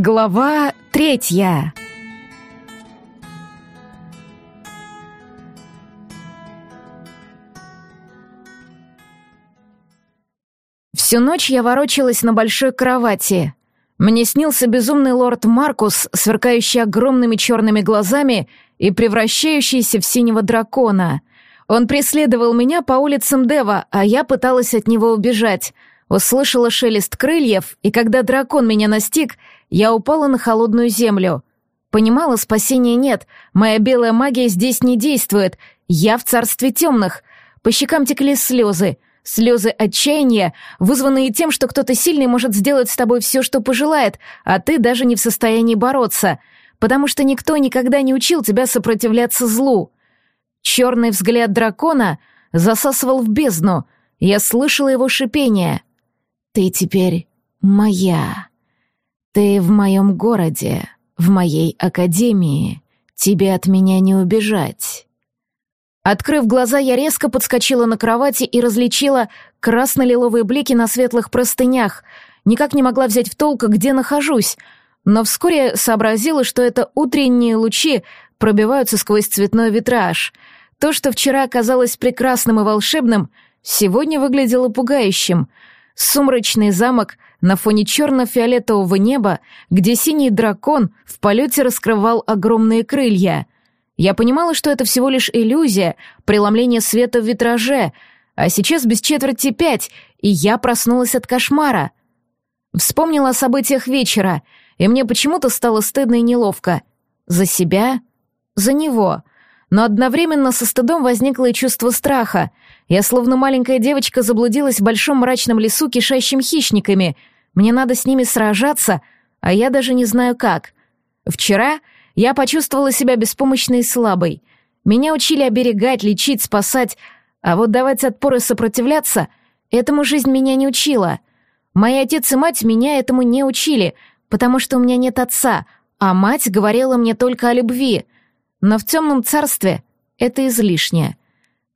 Глава третья. Всю ночь я ворочалась на большой кровати. Мне снился безумный лорд Маркус, сверкающий огромными черными глазами и превращающийся в синего дракона. Он преследовал меня по улицам Дева, а я пыталась от него убежать. Услышала шелест крыльев, и когда дракон меня настиг, я упала на холодную землю. Понимала, спасения нет, моя белая магия здесь не действует, я в царстве темных. По щекам текли слезы, слезы отчаяния, вызванные тем, что кто-то сильный может сделать с тобой все, что пожелает, а ты даже не в состоянии бороться, потому что никто никогда не учил тебя сопротивляться злу. Черный взгляд дракона засасывал в бездну, я слышала его шипение. «Ты теперь моя». Ты в моем городе, в моей академии. Тебе от меня не убежать. Открыв глаза, я резко подскочила на кровати и различила красно-лиловые блики на светлых простынях. Никак не могла взять в толк, где нахожусь, но вскоре сообразила, что это утренние лучи пробиваются сквозь цветной витраж. То, что вчера оказалось прекрасным и волшебным, сегодня выглядело пугающим. Сумрачный замок на фоне черно-фиолетового неба, где синий дракон в полете раскрывал огромные крылья. Я понимала, что это всего лишь иллюзия, преломление света в витраже, а сейчас без четверти пять, и я проснулась от кошмара. Вспомнила о событиях вечера, и мне почему-то стало стыдно и неловко. За себя, за него. Но одновременно со стыдом возникло и чувство страха — я словно маленькая девочка заблудилась в большом мрачном лесу, кишащим хищниками. Мне надо с ними сражаться, а я даже не знаю как. Вчера я почувствовала себя беспомощной и слабой. Меня учили оберегать, лечить, спасать, а вот давать отпор и сопротивляться — этому жизнь меня не учила. Мои отец и мать меня этому не учили, потому что у меня нет отца, а мать говорила мне только о любви. Но в темном царстве это излишнее —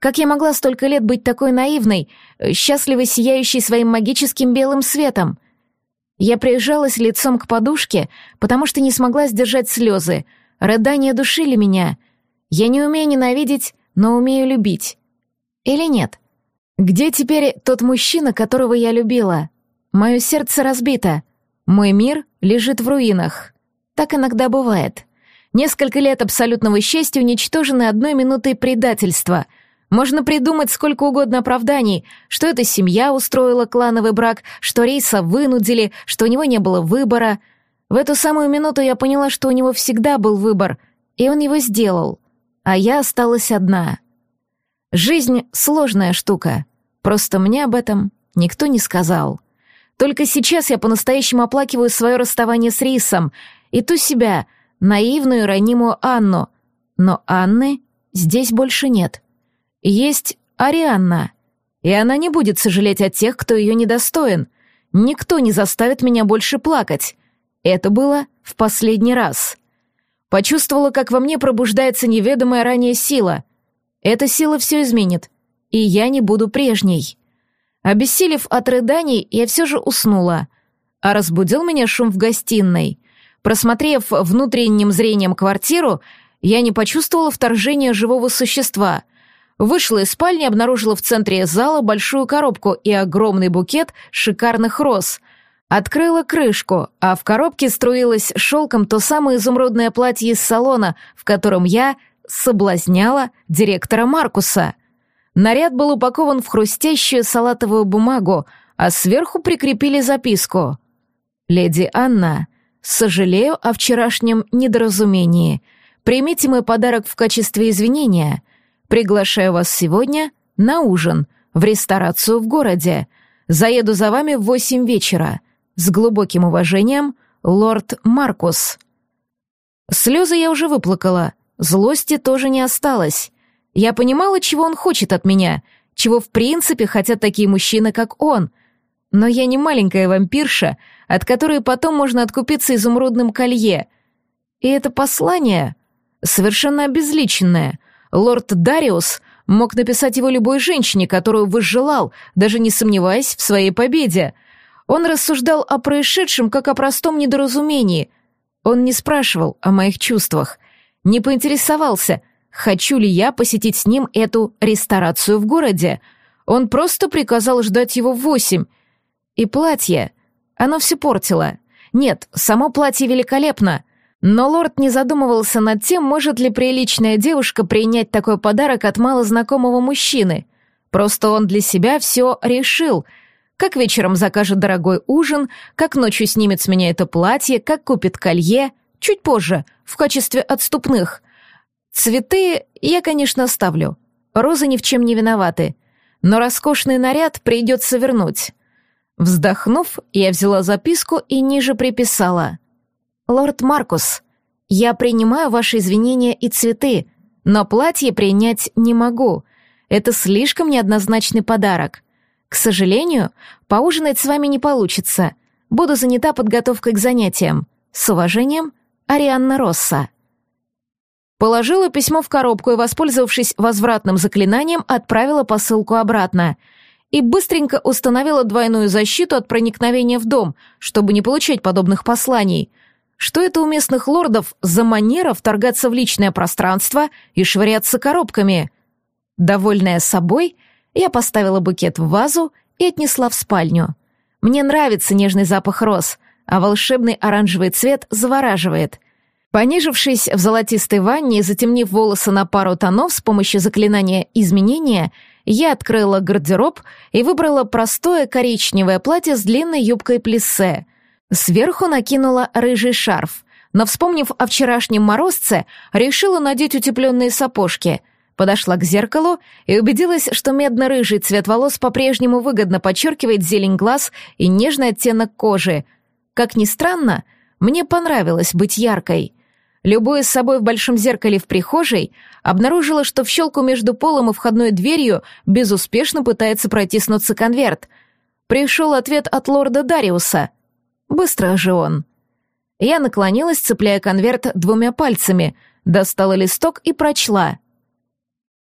как я могла столько лет быть такой наивной, счастливо сияющей своим магическим белым светом? Я прижалась лицом к подушке, потому что не смогла сдержать слезы. Рыдания душили меня. Я не умею ненавидеть, но умею любить. Или нет? Где теперь тот мужчина, которого я любила? Мое сердце разбито. Мой мир лежит в руинах. Так иногда бывает. Несколько лет абсолютного счастья уничтожены одной минутой предательства — можно придумать сколько угодно оправданий, что эта семья устроила клановый брак, что Рейса вынудили, что у него не было выбора. В эту самую минуту я поняла, что у него всегда был выбор, и он его сделал. А я осталась одна. Жизнь — сложная штука. Просто мне об этом никто не сказал. Только сейчас я по-настоящему оплакиваю свое расставание с Рейсом и ту себя, наивную ранимую Анну. Но Анны здесь больше нет. Есть Арианна, и она не будет сожалеть о тех, кто ее недостоин. Никто не заставит меня больше плакать. Это было в последний раз. Почувствовала, как во мне пробуждается неведомая ранее сила. Эта сила все изменит, и я не буду прежней. Обессилев от рыданий, я все же уснула, а разбудил меня шум в гостиной. Просмотрев внутренним зрением квартиру, я не почувствовала вторжения живого существа — Вышла из спальни, обнаружила в центре зала большую коробку и огромный букет шикарных роз. Открыла крышку, а в коробке струилось шелком то самое изумрудное платье из салона, в котором я соблазняла директора Маркуса. Наряд был упакован в хрустящую салатовую бумагу, а сверху прикрепили записку. «Леди Анна, сожалею о вчерашнем недоразумении. Примите мой подарок в качестве извинения. Приглашаю вас сегодня на ужин в ресторацию в городе. Заеду за вами в восемь вечера. С глубоким уважением, лорд Маркус. Слезы я уже выплакала, злости тоже не осталось. Я понимала, чего он хочет от меня, чего в принципе хотят такие мужчины, как он. Но я не маленькая вампирша, от которой потом можно откупиться изумрудным колье. И это послание совершенно обезличенное — Лорд Дариус мог написать его любой женщине, которую возжелал, даже не сомневаясь в своей победе. Он рассуждал о происшедшем как о простом недоразумении. Он не спрашивал о моих чувствах, не поинтересовался, хочу ли я посетить с ним эту ресторацию в городе. Он просто приказал ждать его в восемь. И платье, оно все портило. Нет, само платье великолепно, но лорд не задумывался над тем, может ли приличная девушка принять такой подарок от малознакомого мужчины. Просто он для себя все решил — как вечером закажет дорогой ужин, как ночью снимет с меня это платье, как купит колье, чуть позже, в качестве отступных. Цветы я, конечно, оставлю. Розы ни в чем не виноваты. Но роскошный наряд придется вернуть. Вздохнув, я взяла записку и ниже приписала. «Лорд Маркус, я принимаю ваши извинения и цветы, но платье принять не могу. Это слишком неоднозначный подарок. К сожалению, поужинать с вами не получится. Буду занята подготовкой к занятиям. С уважением, Арианна Росса. Положила письмо в коробку и, воспользовавшись возвратным заклинанием, отправила посылку обратно. И быстренько установила двойную защиту от проникновения в дом, чтобы не получать подобных посланий. Что это у местных лордов за манера вторгаться в личное пространство и швыряться коробками? Довольная собой — я поставила букет в вазу и отнесла в спальню. Мне нравится нежный запах роз, а волшебный оранжевый цвет завораживает. Понижившись в золотистой ванне и затемнив волосы на пару тонов с помощью заклинания изменения, я открыла гардероб и выбрала простое коричневое платье с длинной юбкой плиссе. Сверху накинула рыжий шарф, но, вспомнив о вчерашнем морозце, решила надеть утепленные сапожки — подошла к зеркалу и убедилась, что медно-рыжий цвет волос по-прежнему выгодно подчеркивает зелень глаз и нежный оттенок кожи. Как ни странно, мне понравилось быть яркой. Любуясь собой в большом зеркале в прихожей, обнаружила, что в щелку между полом и входной дверью безуспешно пытается протиснуться конверт. Пришел ответ от лорда Дариуса. Быстро же он. Я наклонилась, цепляя конверт двумя пальцами, достала листок и прочла.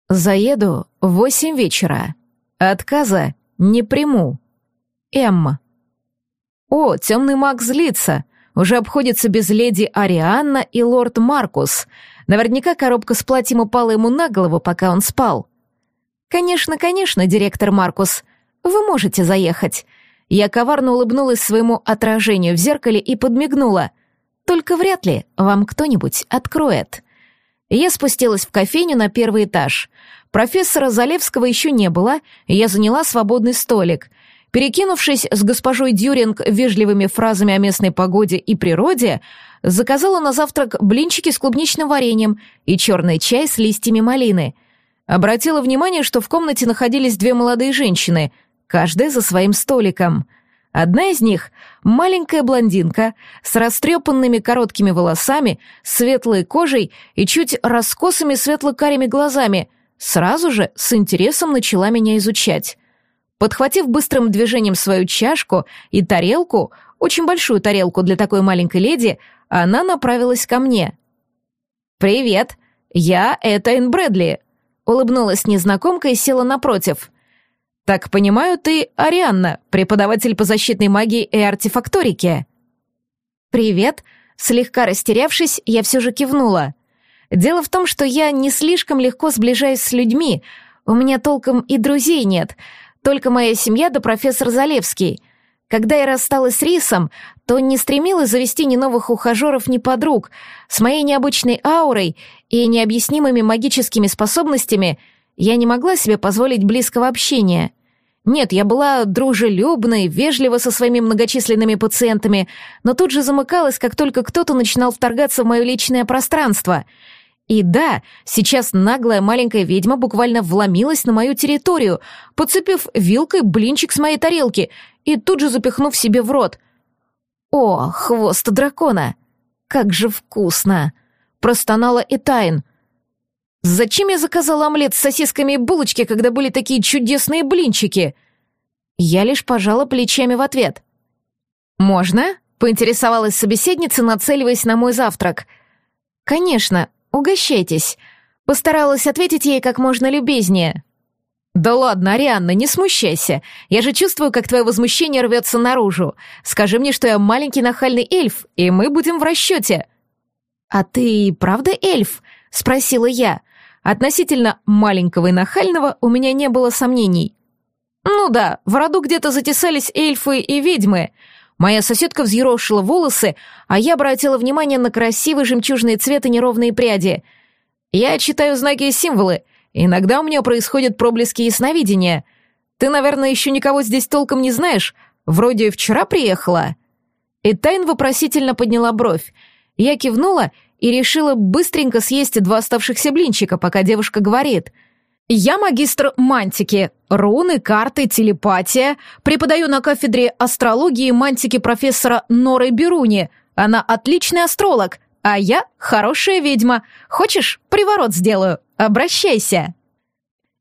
Заеду в восемь вечера. Отказа не приму. М. О, темный маг злится. Уже обходится без леди Арианна и лорд Маркус. Наверняка коробка с платьем упала ему на голову, пока он спал. Конечно, конечно, директор Маркус. Вы можете заехать. Я коварно улыбнулась своему отражению в зеркале и подмигнула. Только вряд ли вам кто-нибудь откроет. Я спустилась в кофейню на первый этаж. Профессора Залевского еще не было, я заняла свободный столик. Перекинувшись с госпожой Дюринг вежливыми фразами о местной погоде и природе, заказала на завтрак блинчики с клубничным вареньем и черный чай с листьями малины. Обратила внимание, что в комнате находились две молодые женщины, каждая за своим столиком — Одна из них — маленькая блондинка с растрепанными короткими волосами, светлой кожей и чуть раскосыми светло-карими глазами, сразу же с интересом начала меня изучать. Подхватив быстрым движением свою чашку и тарелку, очень большую тарелку для такой маленькой леди, она направилась ко мне. «Привет, я Этайн Брэдли», — улыбнулась незнакомка и села напротив — «Так понимаю, ты Арианна, преподаватель по защитной магии и артефакторике?» «Привет», слегка растерявшись, я все же кивнула. «Дело в том, что я не слишком легко сближаюсь с людьми, у меня толком и друзей нет, только моя семья да профессор Залевский. Когда я рассталась с Рисом, то не стремилась завести ни новых ухажеров, ни подруг. С моей необычной аурой и необъяснимыми магическими способностями — я не могла себе позволить близкого общения. Нет, я была дружелюбной, вежлива со своими многочисленными пациентами, но тут же замыкалась, как только кто-то начинал вторгаться в мое личное пространство. И да, сейчас наглая маленькая ведьма буквально вломилась на мою территорию, подцепив вилкой блинчик с моей тарелки и тут же запихнув себе в рот. «О, хвост дракона! Как же вкусно!» Простонала Этайн — Зачем я заказала омлет с сосисками и булочки, когда были такие чудесные блинчики? Я лишь пожала плечами в ответ. «Можно?» — поинтересовалась собеседница, нацеливаясь на мой завтрак. «Конечно, угощайтесь», — постаралась ответить ей как можно любезнее. «Да ладно, Арианна, не смущайся. Я же чувствую, как твое возмущение рвется наружу. Скажи мне, что я маленький нахальный эльф, и мы будем в расчете». «А ты правда эльф?» — спросила я. Относительно маленького и нахального у меня не было сомнений. «Ну да, в роду где-то затесались эльфы и ведьмы. Моя соседка взъерошила волосы, а я обратила внимание на красивый жемчужный цвет и неровные пряди. Я читаю знаки и символы, Иногда у меня происходят проблески ясновидения. Ты, наверное, еще никого здесь толком не знаешь. Вроде вчера приехала». И Тайн вопросительно подняла бровь. Я кивнула и решила быстренько съесть два оставшихся блинчика, пока девушка говорит. «Я магистр мантики, руны, карты, телепатия. Преподаю на кафедре астрологии мантики профессора Норы Беруни. Она отличный астролог, а я хорошая ведьма. Хочешь, приворот сделаю? Обращайся!»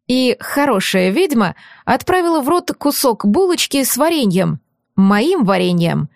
И хорошая ведьма отправила в рот кусок булочки с вареньем. Моим вареньем.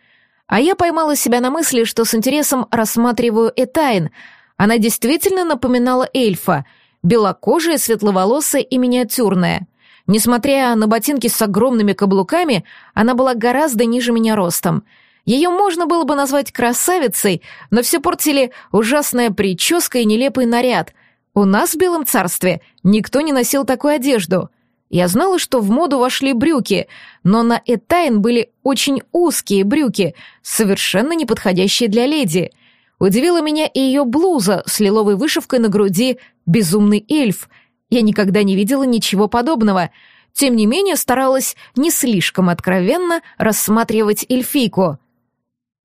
А я поймала себя на мысли, что с интересом рассматриваю Этайн. Она действительно напоминала эльфа. Белокожая, светловолосая и миниатюрная. Несмотря на ботинки с огромными каблуками, она была гораздо ниже меня ростом — ее можно было бы назвать красавицей, но все портили ужасная прическа и нелепый наряд. У нас в Белом царстве никто не носил такую одежду. Я знала, что в моду вошли брюки, но на Этайн были очень узкие брюки, совершенно неподходящие для леди. Удивила меня и ее блуза с лиловой вышивкой на груди «Безумный эльф». Я никогда не видела ничего подобного — тем не менее старалась не слишком откровенно рассматривать эльфийку.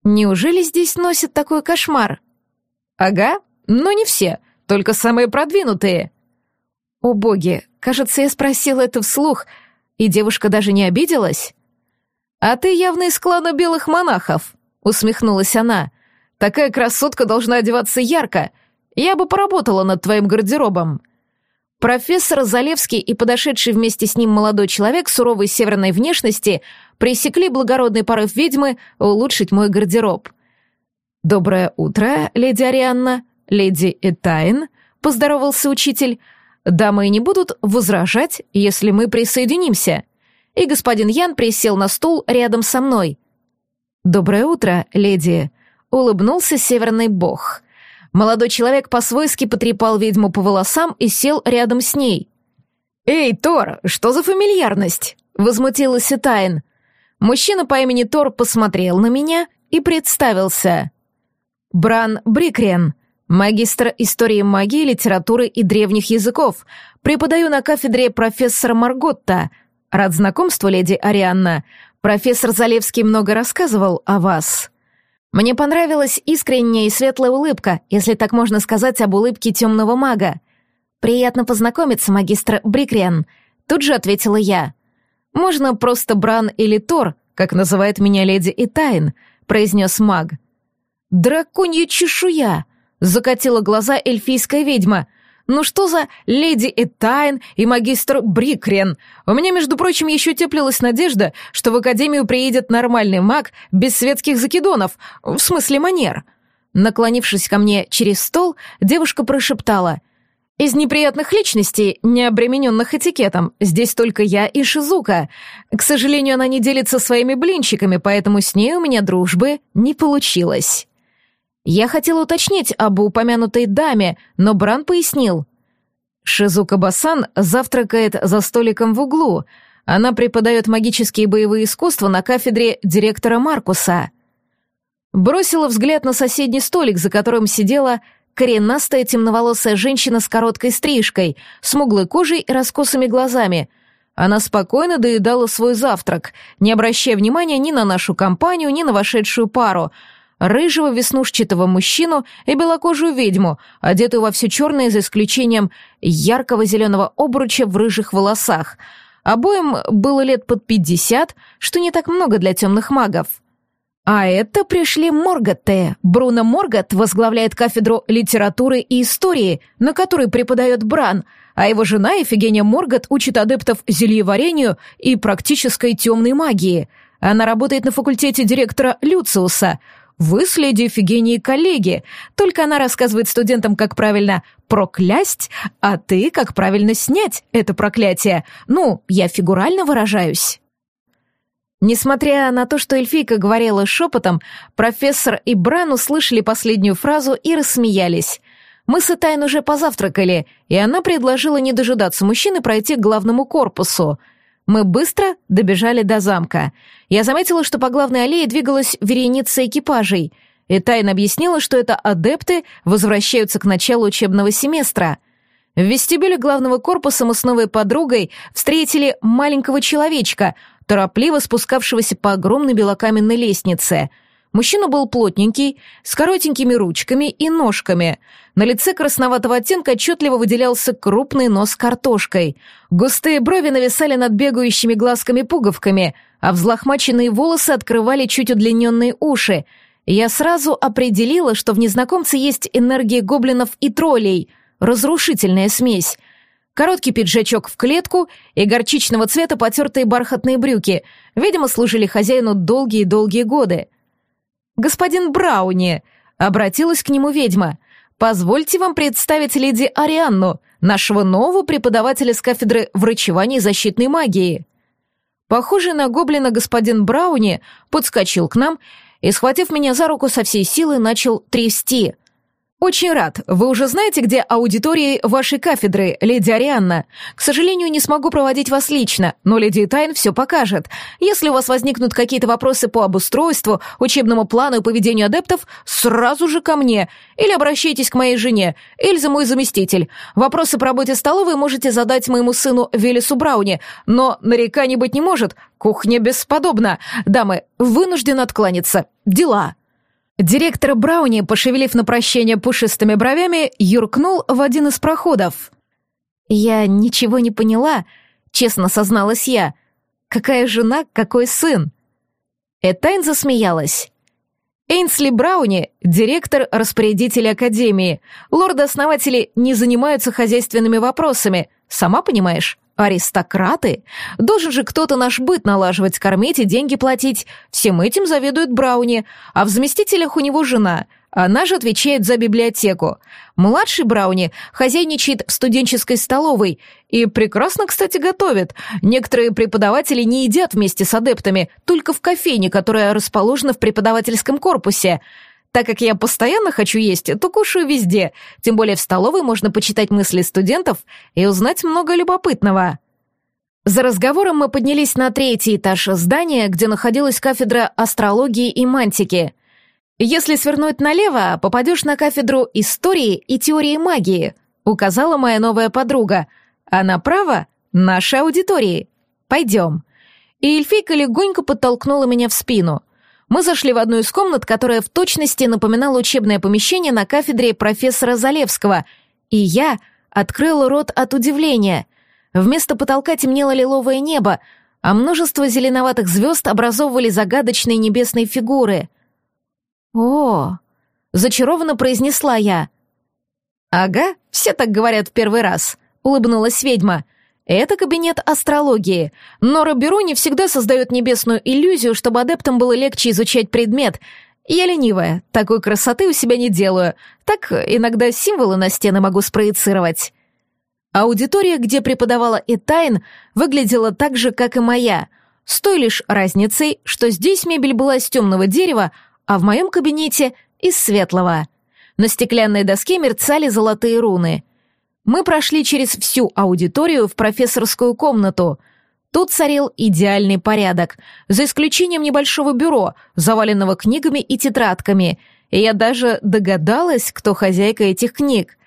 Неужели здесь носят такой кошмар? Ага, но не все, только самые продвинутые. О боги, кажется, я спросила это вслух, и девушка даже не обиделась. А ты явно из клана белых монахов, усмехнулась она. Такая красотка должна одеваться ярко. Я бы поработала над твоим гардеробом. Профессор Залевский и подошедший вместе с ним молодой человек суровой северной внешности пресекли благородный порыв ведьмы улучшить мой гардероб. «Доброе утро, леди Арианна, леди Этайн», — поздоровался учитель. «Дамы не будут возражать, если мы присоединимся». И господин Ян присел на стул рядом со мной. «Доброе утро, леди», — улыбнулся северный бог — Молодой человек по-свойски потрепал ведьму по волосам и сел рядом с ней. «Эй, Тор, что за фамильярность?» — возмутилась Тайн. Мужчина по имени Тор посмотрел на меня и представился. «Бран Брикрен, магистр истории магии, литературы и древних языков. Преподаю на кафедре профессора Марготта. Рад знакомству, леди Арианна. Профессор Залевский много рассказывал о вас». Мне понравилась искренняя и светлая улыбка, если так можно сказать об улыбке темного мага. «Приятно познакомиться, магистр Брикриан», — тут же ответила я. «Можно просто Бран или Тор, как называет меня леди Итайн», — произнес маг. «Драконья чешуя!» — закатила глаза эльфийская ведьма — ну что за леди Этайн и магистр Брикрен? У меня, между прочим, еще теплилась надежда, что в академию приедет нормальный маг без светских закидонов, в смысле манер. Наклонившись ко мне через стол, девушка прошептала. «Из неприятных личностей, не обремененных этикетом, здесь только я и Шизука. К сожалению, она не делится своими блинчиками, поэтому с ней у меня дружбы не получилось». Я хотела уточнить об упомянутой даме, но Бран пояснил. Шизука Басан завтракает за столиком в углу. Она преподает магические боевые искусства на кафедре директора Маркуса. Бросила взгляд на соседний столик, за которым сидела коренастая темноволосая женщина с короткой стрижкой, смуглой кожей и раскосыми глазами. Она спокойно доедала свой завтрак, не обращая внимания ни на нашу компанию, ни на вошедшую пару — рыжего веснушчатого мужчину и белокожую ведьму, одетую во все черное за исключением яркого зеленого обруча в рыжих волосах. Обоим было лет под пятьдесят, что не так много для темных магов. А это пришли Моргатте. Бруно Моргат возглавляет кафедру литературы и истории, на которой преподает Бран, а его жена Ефигения Моргат учит адептов зельеварению и практической темной магии. Она работает на факультете директора Люциуса — Вы с леди Эфигенией коллеги, только она рассказывает студентам, как правильно проклясть, а ты, как правильно снять это проклятие. Ну, я фигурально выражаюсь». Несмотря на то, что эльфийка говорила шепотом, профессор и Бран услышали последнюю фразу и рассмеялись. Мы с Этайн уже позавтракали, и она предложила не дожидаться мужчины пройти к главному корпусу. Мы быстро добежали до замка. Я заметила, что по главной аллее двигалась вереница экипажей. Этайн объяснила, что это адепты возвращаются к началу учебного семестра — в вестибюле главного корпуса мы с новой подругой встретили маленького человечка, торопливо спускавшегося по огромной белокаменной лестнице. Мужчина был плотненький, с коротенькими ручками и ножками. На лице красноватого оттенка отчетливо выделялся крупный нос картошкой. Густые брови нависали над бегающими глазками-пуговками, а взлохмаченные волосы открывали чуть удлиненные уши. Я сразу определила, что в незнакомце есть энергия гоблинов и троллей, разрушительная смесь — Короткий пиджачок в клетку и горчичного цвета потертые бархатные брюки, видимо, служили хозяину долгие-долгие годы. «Господин Брауни», — обратилась к нему ведьма, — «позвольте вам представить леди Арианну, нашего нового преподавателя с кафедры врачевания и защитной магии». Похожий на гоблина господин Брауни подскочил к нам и, схватив меня за руку со всей силы, начал трясти — «Очень рад. Вы уже знаете, где аудитории вашей кафедры, леди Арианна? К сожалению, не смогу проводить вас лично, но леди Тайн все покажет. Если у вас возникнут какие-то вопросы по обустройству, учебному плану и поведению адептов, сразу же ко мне. Или обращайтесь к моей жене. Эльза мой заместитель. Вопросы по работе столовой можете задать моему сыну Велесу Брауни, но нареканий быть не может. Кухня бесподобна. Дамы, вынужден откланяться. Дела». Директор Брауни, пошевелив на прощение пушистыми бровями, юркнул в один из проходов. «Я ничего не поняла», — честно созналась я. «Какая жена, какой сын?» Этайн засмеялась. Эйнсли Брауни — директор-распорядитель Академии. Лорды-основатели не занимаются хозяйственными вопросами, сама понимаешь. Аристократы? Должен же кто-то наш быт налаживать, кормить и деньги платить. Всем этим заведует Брауни, а в заместителях у него жена. Она же отвечает за библиотеку. Младший Брауни хозяйничает в студенческой столовой и прекрасно, кстати, готовит. Некоторые преподаватели не едят вместе с адептами, только в кофейне, которая расположена в преподавательском корпусе. Так как я постоянно хочу есть, то кушаю везде, тем более в столовой можно почитать мысли студентов и узнать много любопытного. За разговором мы поднялись на третий этаж здания, где находилась кафедра астрологии и мантики. «Если свернуть налево, попадешь на кафедру истории и теории магии», указала моя новая подруга, а направо — наши аудитории. Пойдем. И эльфийка легонько подтолкнула меня в спину — мы зашли в одну из комнат, которая в точности напоминала учебное помещение на кафедре профессора Залевского, и я открыла рот от удивления. Вместо потолка темнело лиловое небо, а множество зеленоватых звезд образовывали загадочные небесные фигуры. «О!» — зачарованно произнесла я. «Ага, все так говорят в первый раз», — улыбнулась ведьма — это кабинет астрологии. Нора Беруни всегда создает небесную иллюзию, чтобы адептам было легче изучать предмет. Я ленивая, такой красоты у себя не делаю. Так иногда символы на стены могу спроецировать. Аудитория, где преподавала Этайн, выглядела так же, как и моя, с той лишь разницей, что здесь мебель была из темного дерева, а в моем кабинете — из светлого. На стеклянной доске мерцали золотые руны — мы прошли через всю аудиторию в профессорскую комнату. Тут царил идеальный порядок, за исключением небольшого бюро, заваленного книгами и тетрадками, и я даже догадалась, кто хозяйка этих книг.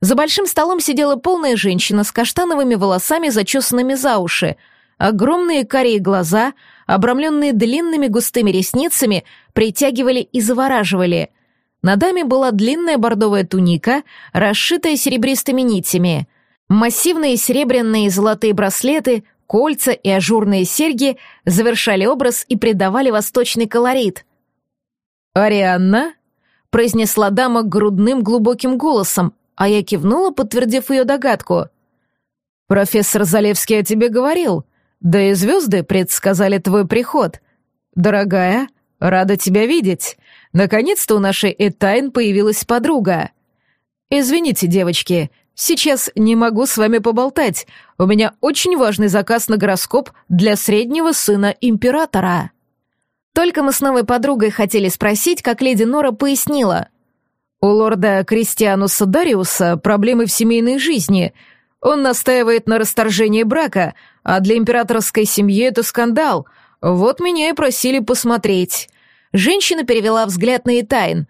За большим столом сидела полная женщина с каштановыми волосами, зачесанными за уши. Огромные карие глаза, обрамленные длинными густыми ресницами, притягивали и завораживали — на даме была длинная бордовая туника, расшитая серебристыми нитями. Массивные серебряные и золотые браслеты, кольца и ажурные серьги завершали образ и придавали восточный колорит. «Арианна?» — произнесла дама грудным глубоким голосом, а я кивнула, подтвердив ее догадку. «Профессор Залевский о тебе говорил, да и звезды предсказали твой приход. Дорогая, рада тебя видеть. Наконец-то у нашей Этайн появилась подруга. Извините, девочки, сейчас не могу с вами поболтать. У меня очень важный заказ на гороскоп для среднего сына императора. Только мы с новой подругой хотели спросить, как леди Нора пояснила. У лорда Кристиануса Дариуса проблемы в семейной жизни. Он настаивает на расторжении брака, а для императорской семьи это скандал. Вот меня и просили посмотреть. Женщина перевела взгляд на Итайн.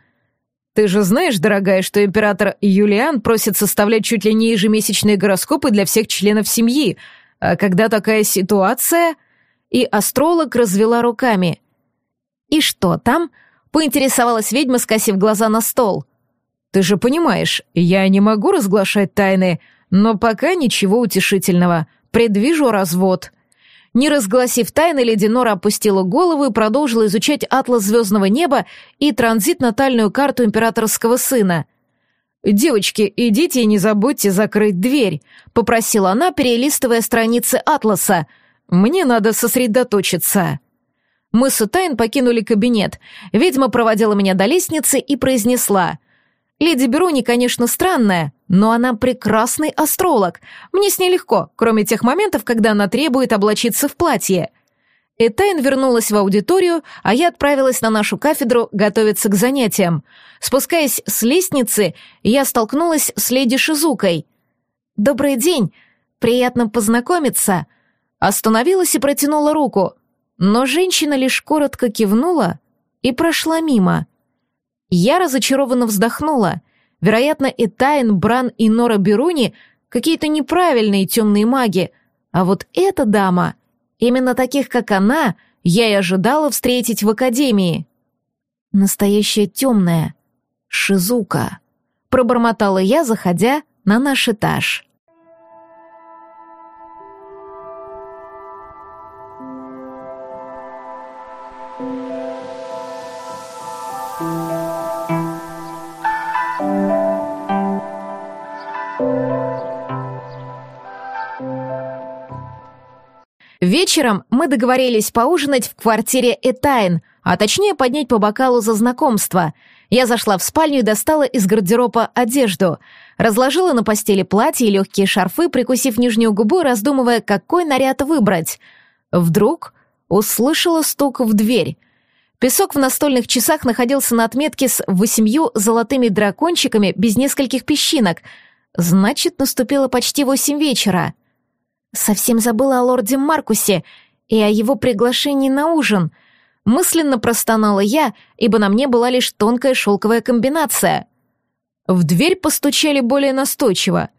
«Ты же знаешь, дорогая, что император Юлиан просит составлять чуть ли не ежемесячные гороскопы для всех членов семьи. А когда такая ситуация...» И астролог развела руками. «И что там?» — поинтересовалась ведьма, скосив глаза на стол. «Ты же понимаешь, я не могу разглашать тайны, но пока ничего утешительного. Предвижу развод». Не разгласив тайны, леди Нора опустила голову и продолжила изучать атлас звездного неба и транзит-натальную карту императорского сына. «Девочки, идите и не забудьте закрыть дверь», — попросила она, перелистывая страницы атласа. «Мне надо сосредоточиться». Мы с Утайн покинули кабинет. Ведьма проводила меня до лестницы и произнесла. «Леди Беруни, конечно, странная, но она прекрасный астролог. Мне с ней легко, кроме тех моментов, когда она требует облачиться в платье». Этайн вернулась в аудиторию, а я отправилась на нашу кафедру готовиться к занятиям. Спускаясь с лестницы, я столкнулась с леди Шизукой. «Добрый день! Приятно познакомиться!» Остановилась и протянула руку но женщина лишь коротко кивнула и прошла мимо. Я разочарованно вздохнула. Вероятно, и Тайн, Бран и Нора Беруни какие-то неправильные темные маги, а вот эта дама, именно таких, как она, я и ожидала встретить в академии. Настоящая темная, Шизука, пробормотала я, заходя на наш этаж. Вечером мы договорились поужинать в квартире Этайн, а точнее поднять по бокалу за знакомство. Я зашла в спальню и достала из гардероба одежду. Разложила на постели платье и легкие шарфы, прикусив нижнюю губу, раздумывая, какой наряд выбрать. Вдруг услышала стук в дверь. Песок в настольных часах находился на отметке с восемью золотыми дракончиками без нескольких песчинок. Значит, наступило почти восемь вечера. Совсем забыла о лорде Маркусе и о его приглашении на ужин. Мысленно простонала я, ибо на мне была лишь тонкая шелковая комбинация. В дверь постучали более настойчиво.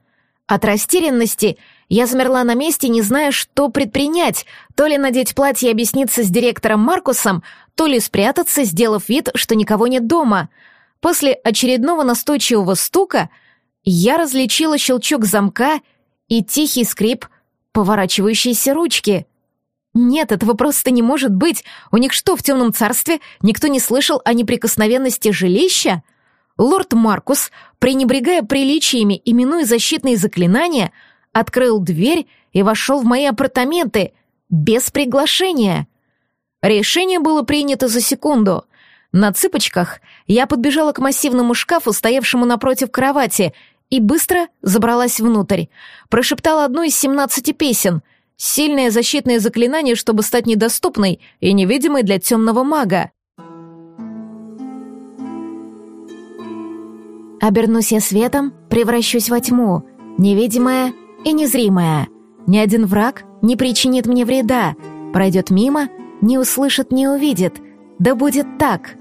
От растерянности я замерла на месте, не зная, что предпринять, то ли надеть платье и объясниться с директором Маркусом, то ли спрятаться, сделав вид, что никого нет дома. После очередного настойчивого стука я различила щелчок замка и тихий скрип поворачивающиеся ручки. Нет, этого просто не может быть. У них что, в темном царстве никто не слышал о неприкосновенности жилища? Лорд Маркус, пренебрегая приличиями и минуя защитные заклинания, открыл дверь и вошел в мои апартаменты без приглашения. Решение было принято за секунду. На цыпочках я подбежала к массивному шкафу, стоявшему напротив кровати, и быстро забралась внутрь. Прошептала одну из семнадцати песен. Сильное защитное заклинание, чтобы стать недоступной и невидимой для темного мага. Обернусь я светом, превращусь во тьму, невидимая и незримая. Ни один враг не причинит мне вреда, пройдет мимо, не услышит, не увидит. Да будет так!»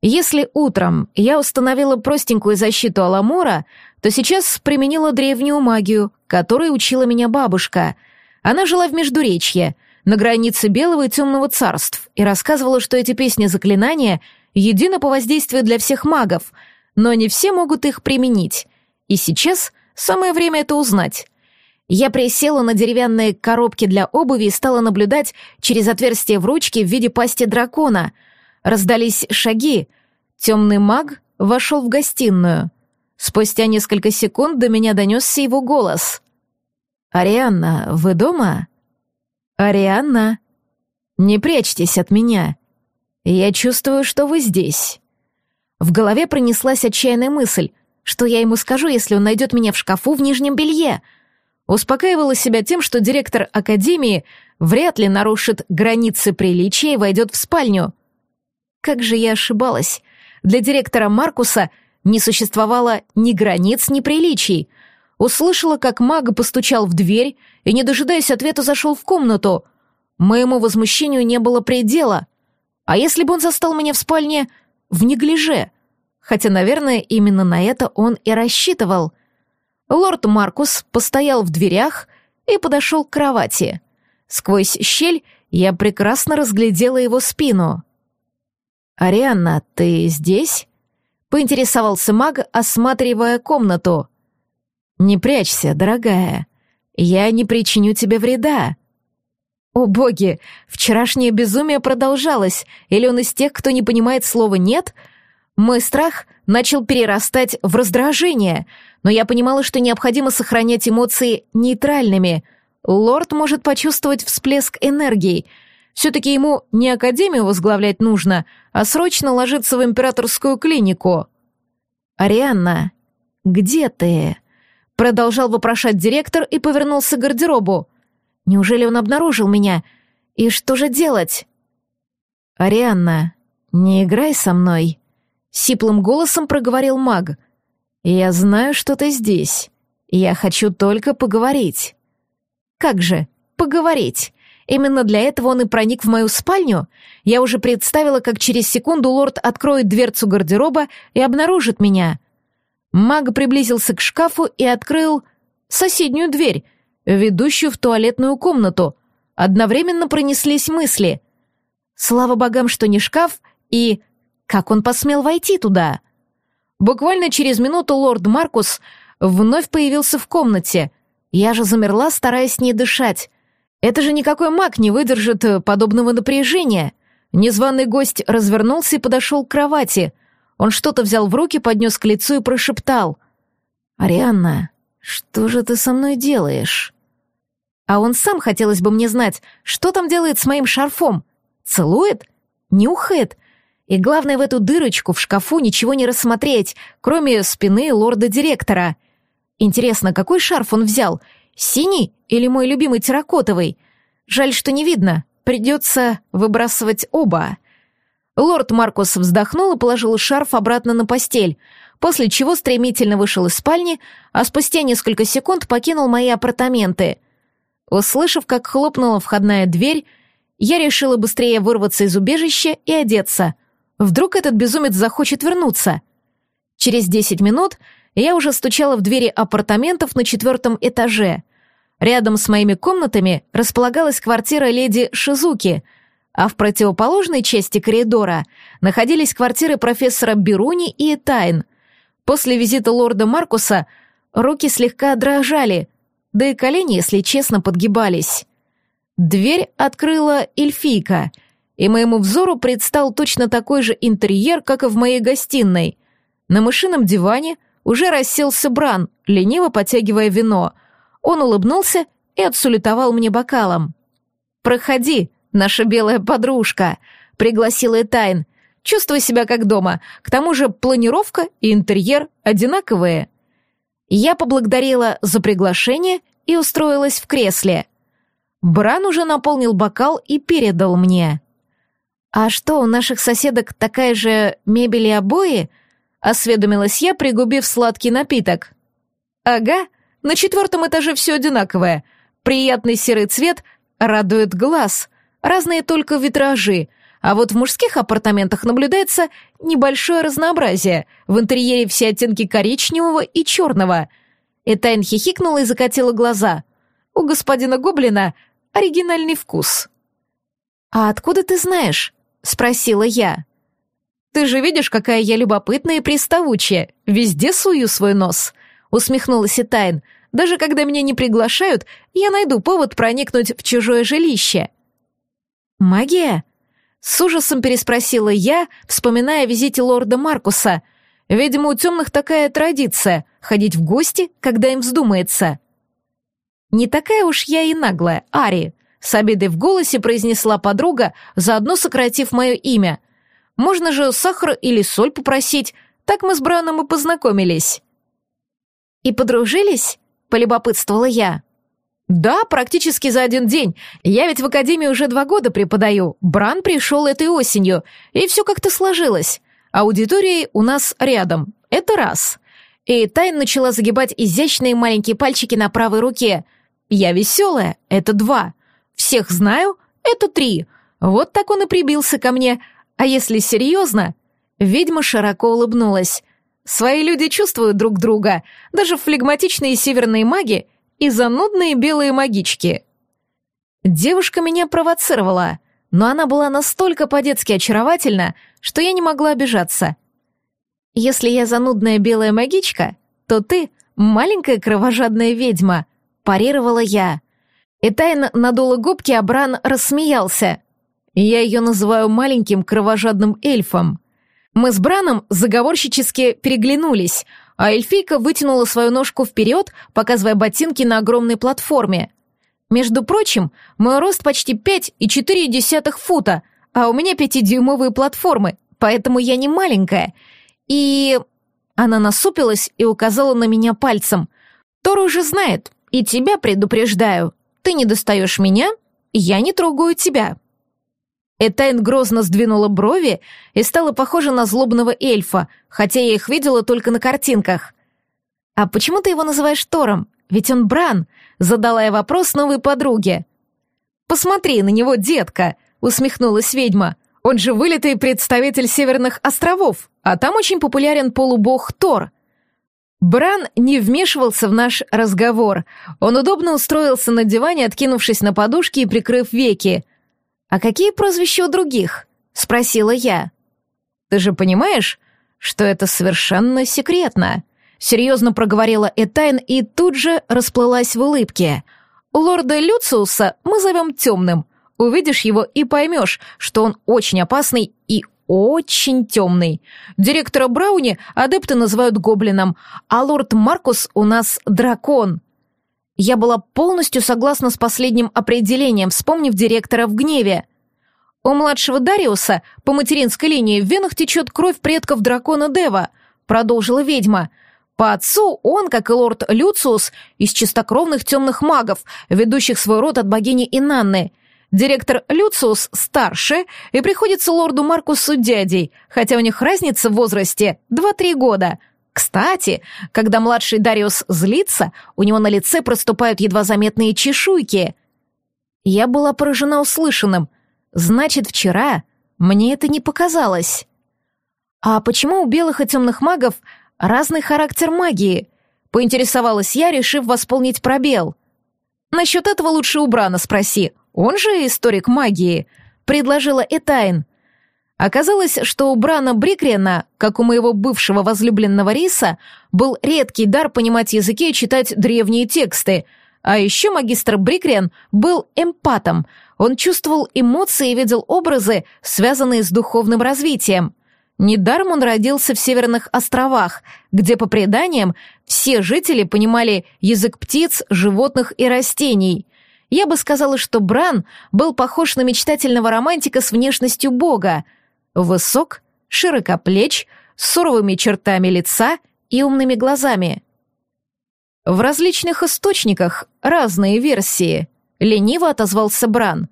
Если утром я установила простенькую защиту Аламора, то сейчас применила древнюю магию, которой учила меня бабушка. Она жила в Междуречье, на границе Белого и Темного царств, и рассказывала, что эти песни-заклинания едины по воздействию для всех магов, но не все могут их применить. И сейчас самое время это узнать. Я присела на деревянные коробки для обуви и стала наблюдать через отверстие в ручке в виде пасти дракона — Раздались шаги. Темный маг вошел в гостиную. Спустя несколько секунд до меня донесся его голос. «Арианна, вы дома?» «Арианна?» Не прячьтесь от меня. Я чувствую, что вы здесь». В голове пронеслась отчаянная мысль, что я ему скажу, если он найдет меня в шкафу в нижнем белье. Успокаивала себя тем, что директор академии вряд ли нарушит границы приличия и войдет в спальню. Как же я ошибалась. Для директора Маркуса не существовало ни границ, ни приличий. Услышала, как маг постучал в дверь и, не дожидаясь ответа, зашел в комнату. Моему возмущению не было предела. А если бы он застал меня в спальне в неглиже? Хотя, наверное, именно на это он и рассчитывал. Лорд Маркус постоял в дверях и подошел к кровати. Сквозь щель я прекрасно разглядела его спину. «Арианна, ты здесь?» — поинтересовался маг, осматривая комнату. «Не прячься, дорогая. Я не причиню тебе вреда». О боги, вчерашнее безумие продолжалось, или он из тех, кто не понимает слова «нет»? Мой страх начал перерастать в раздражение, но я понимала, что необходимо сохранять эмоции нейтральными. Лорд может почувствовать всплеск энергии. Все-таки ему не академию возглавлять нужно, а срочно ложиться в императорскую клинику. «Арианна, где ты?» Продолжал вопрошать директор и повернулся к гардеробу. «Неужели он обнаружил меня? И что же делать?» «Арианна, не играй со мной», — сиплым голосом проговорил маг. «Я знаю, что ты здесь. Я хочу только поговорить». «Как же, поговорить?» Именно для этого он и проник в мою спальню. Я уже представила, как через секунду лорд откроет дверцу гардероба и обнаружит меня. Маг приблизился к шкафу и открыл соседнюю дверь, ведущую в туалетную комнату. Одновременно пронеслись мысли. Слава богам, что не шкаф, и как он посмел войти туда? Буквально через минуту лорд Маркус вновь появился в комнате. Я же замерла, стараясь не дышать. Это же никакой маг не выдержит э, подобного напряжения. Незваный гость развернулся и подошел к кровати. Он что-то взял в руки, поднес к лицу и прошептал. «Арианна, что же ты со мной делаешь?» А он сам, хотелось бы мне знать, что там делает с моим шарфом. Целует? Нюхает? И главное, в эту дырочку в шкафу ничего не рассмотреть, кроме спины лорда-директора. Интересно, какой шарф он взял — Синий или мой любимый терракотовый? Жаль, что не видно. Придется выбрасывать оба. Лорд Маркус вздохнул и положил шарф обратно на постель, после чего стремительно вышел из спальни, а спустя несколько секунд покинул мои апартаменты. Услышав, как хлопнула входная дверь, я решила быстрее вырваться из убежища и одеться. Вдруг этот безумец захочет вернуться. Через десять минут я уже стучала в двери апартаментов на четвертом этаже. Рядом с моими комнатами располагалась квартира леди Шизуки, а в противоположной части коридора находились квартиры профессора Бируни и Тайн. После визита лорда Маркуса руки слегка дрожали, да и колени, если честно, подгибались. Дверь открыла эльфийка, и моему взору предстал точно такой же интерьер, как и в моей гостиной. На мышином диване уже расселся Бран, лениво потягивая вино — он улыбнулся и отсулетовал мне бокалом. «Проходи, наша белая подружка», — пригласила Этайн. «Чувствуй себя как дома. К тому же планировка и интерьер одинаковые». Я поблагодарила за приглашение и устроилась в кресле. Бран уже наполнил бокал и передал мне. «А что, у наших соседок такая же мебель и обои?» — осведомилась я, пригубив сладкий напиток. «Ага», на четвертом этаже все одинаковое. Приятный серый цвет радует глаз. Разные только витражи. А вот в мужских апартаментах наблюдается небольшое разнообразие. В интерьере все оттенки коричневого и черного. Этайн хихикнула и закатила глаза. У господина Гоблина оригинальный вкус. «А откуда ты знаешь?» — спросила я. «Ты же видишь, какая я любопытная и приставучая. Везде сую свой нос», — усмехнулась Этайн. «Даже когда меня не приглашают, я найду повод проникнуть в чужое жилище». «Магия?» — с ужасом переспросила я, вспоминая о визите лорда Маркуса. «Видимо, у темных такая традиция — ходить в гости, когда им вздумается». «Не такая уж я и наглая, Ари», с обидой в голосе произнесла подруга, заодно сократив мое имя. «Можно же сахар или соль попросить, так мы с Браном и познакомились». «И подружились?» — полюбопытствовала я. «Да, практически за один день. Я ведь в академии уже два года преподаю. Бран пришел этой осенью, и все как-то сложилось. Аудитория у нас рядом. Это раз». И Тайн начала загибать изящные маленькие пальчики на правой руке. «Я веселая. Это два. Всех знаю. Это три. Вот так он и прибился ко мне. А если серьезно?» Ведьма широко улыбнулась. «Свои люди чувствуют друг друга. Даже флегматичные северные маги — и занудные белые магички. Девушка меня провоцировала, но она была настолько по-детски очаровательна, что я не могла обижаться. «Если я занудная белая магичка, то ты маленькая кровожадная ведьма», — парировала я. И тайно надула губки, а Бран рассмеялся. Я ее называю маленьким кровожадным эльфом. Мы с Браном заговорщически переглянулись — а эльфийка вытянула свою ножку вперед, показывая ботинки на огромной платформе. Между прочим, мой рост почти 5,4 фута, а у меня пятидюймовые платформы, поэтому я не маленькая. И... Она насупилась и указала на меня пальцем. Тор уже знает, и тебя предупреждаю. Ты не достаешь меня, я не трогаю тебя. Этайн грозно сдвинула брови и стала похожа на злобного эльфа, хотя я их видела только на картинках. «А почему ты его называешь Тором? Ведь он Бран», — задала я вопрос новой подруге. «Посмотри на него, детка», — усмехнулась ведьма. «Он же вылитый представитель Северных островов, а там очень популярен полубог Тор». Бран не вмешивался в наш разговор. Он удобно устроился на диване, откинувшись на подушки и прикрыв веки — «А какие прозвища у других?» — спросила я. «Ты же понимаешь, что это совершенно секретно?» Серьезно проговорила Этайн и тут же расплылась в улыбке. «Лорда Люциуса мы зовем темным. Увидишь его и поймешь, что он очень опасный и очень темный. Директора Брауни адепты называют гоблином, а лорд Маркус у нас дракон. Я была полностью согласна с последним определением, вспомнив директора в гневе. У младшего Дариуса по материнской линии в венах течет кровь предков дракона Дева, продолжила ведьма. По отцу он, как и лорд Люциус, из чистокровных темных магов, ведущих свой род от богини Инанны. Директор Люциус старше и приходится лорду Маркусу дядей, хотя у них разница в возрасте 2-3 года — кстати, когда младший Дариус злится, у него на лице проступают едва заметные чешуйки. Я была поражена услышанным. Значит, вчера мне это не показалось. А почему у белых и темных магов разный характер магии? Поинтересовалась я, решив восполнить пробел. Насчет этого лучше у Брана спроси. Он же историк магии, предложила Этайн. Оказалось, что у Брана Брикрена, как у моего бывшего возлюбленного Риса, был редкий дар понимать языки и читать древние тексты. А еще магистр Брикрен был эмпатом. Он чувствовал эмоции и видел образы, связанные с духовным развитием. Недаром он родился в Северных островах, где, по преданиям, все жители понимали язык птиц, животных и растений. Я бы сказала, что Бран был похож на мечтательного романтика с внешностью бога — Высок, широкоплеч, с суровыми чертами лица и умными глазами. В различных источниках разные версии. Лениво отозвался Бран.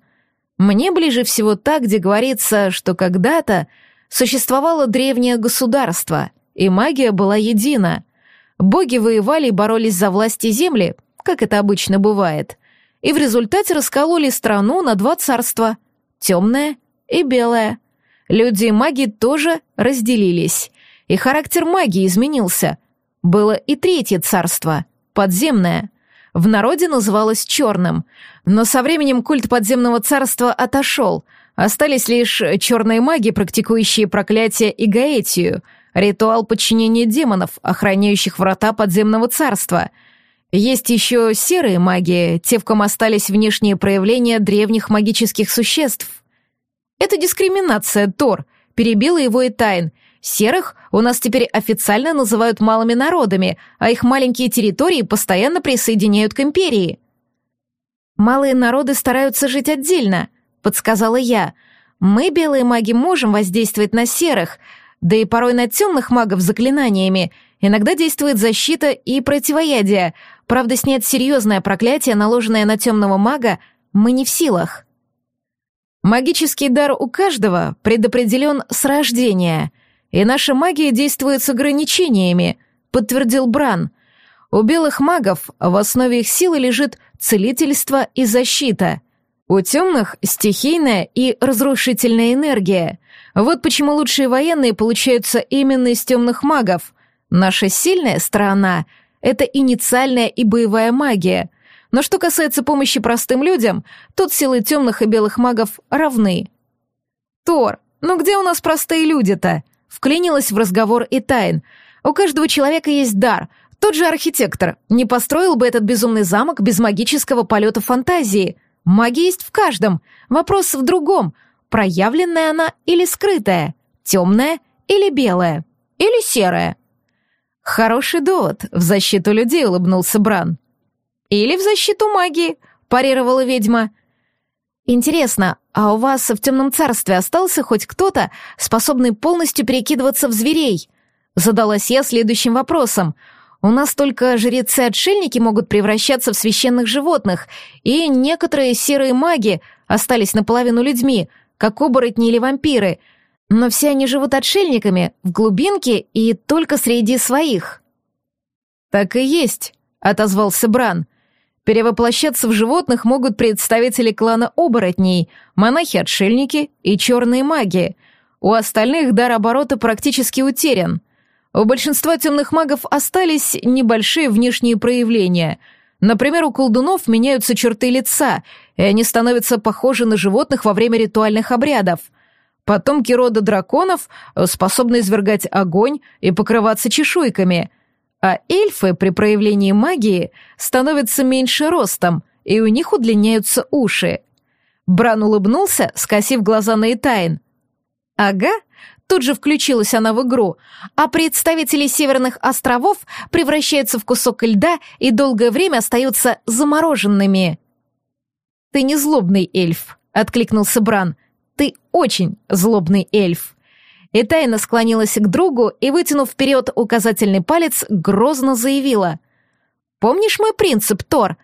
Мне ближе всего так, где говорится, что когда-то существовало древнее государство, и магия была едина. Боги воевали и боролись за власть и земли, как это обычно бывает, и в результате раскололи страну на два царства — темное и белое — Люди и маги тоже разделились, и характер магии изменился. Было и третье царство, подземное. В народе называлось черным, но со временем культ подземного царства отошел. Остались лишь черные маги, практикующие проклятие и гаэтию, ритуал подчинения демонов, охраняющих врата подземного царства. Есть еще серые маги, те, в ком остались внешние проявления древних магических существ — «Это дискриминация, Тор», — перебила его и Тайн. «Серых у нас теперь официально называют малыми народами, а их маленькие территории постоянно присоединяют к империи». Малые народы стараются жить отдельно, подсказала я. Мы, белые маги, можем воздействовать на серых, да и порой на темных магов заклинаниями. Иногда действует защита и противоядие. Правда, снять серьезное проклятие, наложенное на темного мага, мы не в силах. Магический дар у каждого предопределен с рождения, и наша магия действует с ограничениями, подтвердил Бран. У белых магов в основе их силы лежит целительство и защита. У темных — стихийная и разрушительная энергия. Вот почему лучшие военные получаются именно из темных магов. Наша сильная сторона — это инициальная и боевая магия — но что касается помощи простым людям, тут силы темных и белых магов равны. «Тор, ну где у нас простые люди-то?» Вклинилась в разговор и Тайн. «У каждого человека есть дар. Тот же архитектор не построил бы этот безумный замок без магического полета фантазии. Магия есть в каждом. Вопрос в другом. Проявленная она или скрытая? Темная или белая? Или серая?» «Хороший довод», — в защиту людей улыбнулся Бран. «Или в защиту магии», — парировала ведьма. «Интересно, а у вас в темном царстве остался хоть кто-то, способный полностью перекидываться в зверей?» Задалась я следующим вопросом. «У нас только жрецы-отшельники могут превращаться в священных животных, и некоторые серые маги остались наполовину людьми, как оборотни или вампиры, но все они живут отшельниками, в глубинке и только среди своих». «Так и есть», — отозвался Бран. Перевоплощаться в животных могут представители клана оборотней, монахи-отшельники и черные маги. У остальных дар оборота практически утерян. У большинства темных магов остались небольшие внешние проявления. Например, у колдунов меняются черты лица, и они становятся похожи на животных во время ритуальных обрядов. Потомки рода драконов способны извергать огонь и покрываться чешуйками — а эльфы при проявлении магии становятся меньше ростом, и у них удлиняются уши. Бран улыбнулся, скосив глаза на Итайн. «Ага», тут же включилась она в игру, а представители Северных островов превращаются в кусок льда и долгое время остаются замороженными. «Ты не злобный эльф», — откликнулся Бран. «Ты очень злобный эльф» и тайно склонилась к другу и, вытянув вперед указательный палец, грозно заявила. «Помнишь мой принцип, Тор?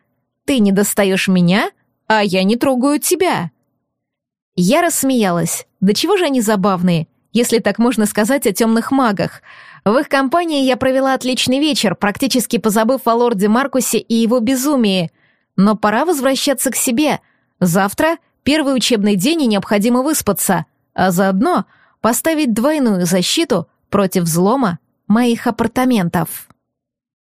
Ты не достаешь меня, а я не трогаю тебя». Я рассмеялась. Да чего же они забавные, если так можно сказать о темных магах. В их компании я провела отличный вечер, практически позабыв о лорде Маркусе и его безумии. Но пора возвращаться к себе. Завтра первый учебный день и необходимо выспаться. А заодно поставить двойную защиту против взлома моих апартаментов.